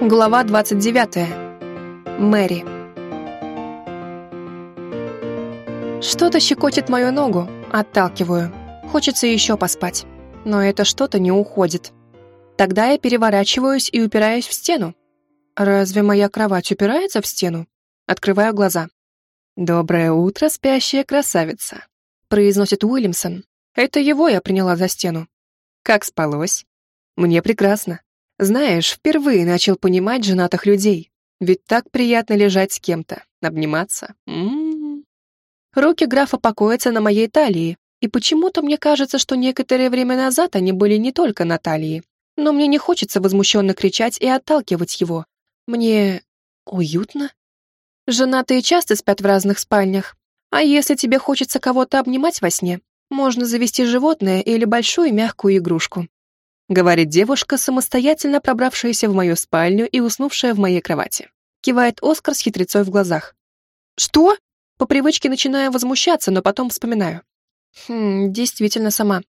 Глава 29. Мэри. Что-то щекочет мою ногу, отталкиваю. Хочется еще поспать. Но это что-то не уходит. Тогда я переворачиваюсь и упираюсь в стену. Разве моя кровать упирается в стену? Открываю глаза. «Доброе утро, спящая красавица», — произносит Уильямсон. Это его я приняла за стену. «Как спалось?» «Мне прекрасно. Знаешь, впервые начал понимать женатых людей. Ведь так приятно лежать с кем-то, обниматься. М -м -м. Руки графа покоятся на моей талии, и почему-то мне кажется, что некоторое время назад они были не только на талии. Но мне не хочется возмущенно кричать и отталкивать его. Мне уютно. Женатые часто спят в разных спальнях. А если тебе хочется кого-то обнимать во сне, можно завести животное или большую мягкую игрушку говорит девушка, самостоятельно пробравшаяся в мою спальню и уснувшая в моей кровати. Кивает Оскар с хитрецой в глазах. «Что?» По привычке начинаю возмущаться, но потом вспоминаю. «Хм, действительно сама.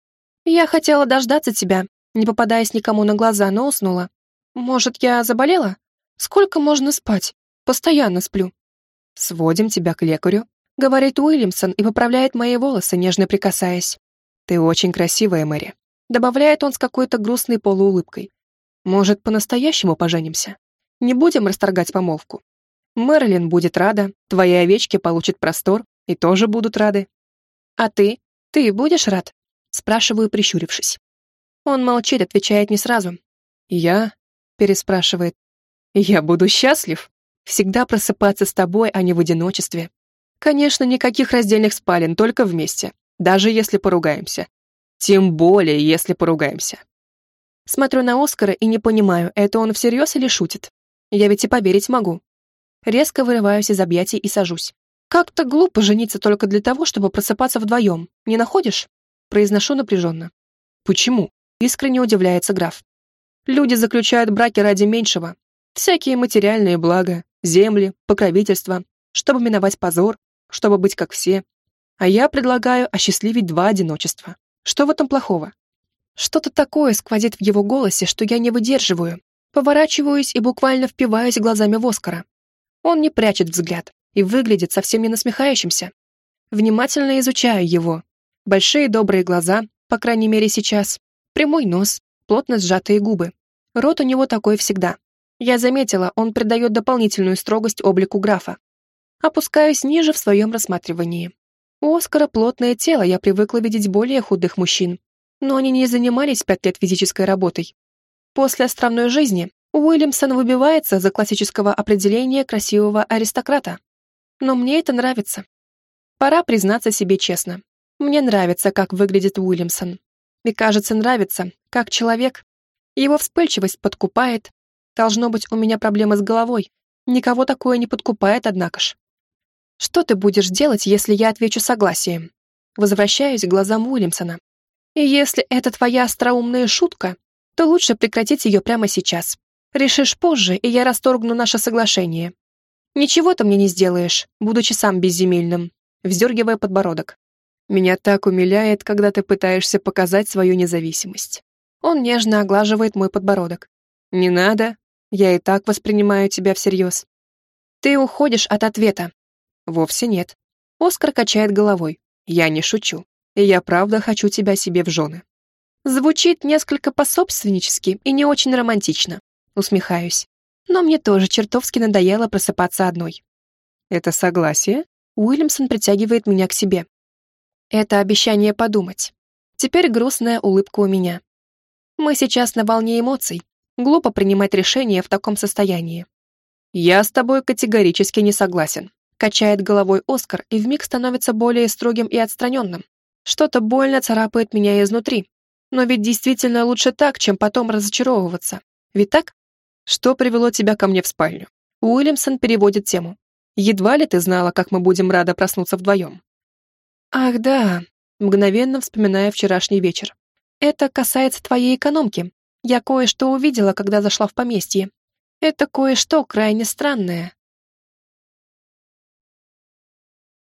Я хотела дождаться тебя, не попадаясь никому на глаза, но уснула. Может, я заболела? Сколько можно спать? Постоянно сплю». «Сводим тебя к лекарю», — говорит Уильямсон и поправляет мои волосы, нежно прикасаясь. «Ты очень красивая, Мэри. Добавляет он с какой-то грустной полуулыбкой. Может, по-настоящему поженимся? Не будем расторгать помолвку. Мэрилин будет рада, твои овечки получат простор и тоже будут рады. А ты? Ты будешь рад? Спрашиваю, прищурившись. Он молчит, отвечает не сразу. Я? Переспрашивает. Я буду счастлив. Всегда просыпаться с тобой, а не в одиночестве. Конечно, никаких раздельных спален, только вместе. Даже если поругаемся. Тем более, если поругаемся. Смотрю на Оскара и не понимаю, это он всерьез или шутит. Я ведь и поверить могу. Резко вырываюсь из объятий и сажусь. Как-то глупо жениться только для того, чтобы просыпаться вдвоем. Не находишь? Произношу напряженно. Почему? Искренне удивляется граф. Люди заключают браки ради меньшего. Всякие материальные блага, земли, покровительство, чтобы миновать позор, чтобы быть как все. А я предлагаю осчастливить два одиночества. Что в этом плохого? Что-то такое сквозит в его голосе, что я не выдерживаю. Поворачиваюсь и буквально впиваюсь глазами в Оскара. Он не прячет взгляд и выглядит совсем не насмехающимся. Внимательно изучаю его. Большие добрые глаза, по крайней мере сейчас. Прямой нос, плотно сжатые губы. Рот у него такой всегда. Я заметила, он придает дополнительную строгость облику графа. Опускаюсь ниже в своем рассматривании. У Оскара плотное тело, я привыкла видеть более худых мужчин, но они не занимались пять лет физической работой. После островной жизни Уильямсон выбивается за классического определения красивого аристократа. Но мне это нравится. Пора признаться себе честно. Мне нравится, как выглядит Уильямсон. И, кажется, нравится, как человек. Его вспыльчивость подкупает. Должно быть, у меня проблемы с головой. Никого такое не подкупает, однако ж. Что ты будешь делать, если я отвечу согласием? Возвращаюсь к глазам Уильямсона. И если это твоя остроумная шутка, то лучше прекратить ее прямо сейчас. Решишь позже, и я расторгну наше соглашение. Ничего ты мне не сделаешь, будучи сам безземельным, вздергивая подбородок. Меня так умиляет, когда ты пытаешься показать свою независимость. Он нежно оглаживает мой подбородок. Не надо, я и так воспринимаю тебя всерьез. Ты уходишь от ответа, Вовсе нет. Оскар качает головой. Я не шучу. Я правда хочу тебя себе в жены. Звучит несколько пособственнически и не очень романтично. Усмехаюсь. Но мне тоже чертовски надоело просыпаться одной. Это согласие? Уильямсон притягивает меня к себе. Это обещание подумать. Теперь грустная улыбка у меня. Мы сейчас на волне эмоций. Глупо принимать решения в таком состоянии. Я с тобой категорически не согласен. Качает головой Оскар и вмиг становится более строгим и отстраненным. Что-то больно царапает меня изнутри. Но ведь действительно лучше так, чем потом разочаровываться. Ведь так? Что привело тебя ко мне в спальню? Уильямсон переводит тему. Едва ли ты знала, как мы будем рады проснуться вдвоем? Ах, да, мгновенно вспоминая вчерашний вечер. Это касается твоей экономки. Я кое-что увидела, когда зашла в поместье. Это кое-что крайне странное,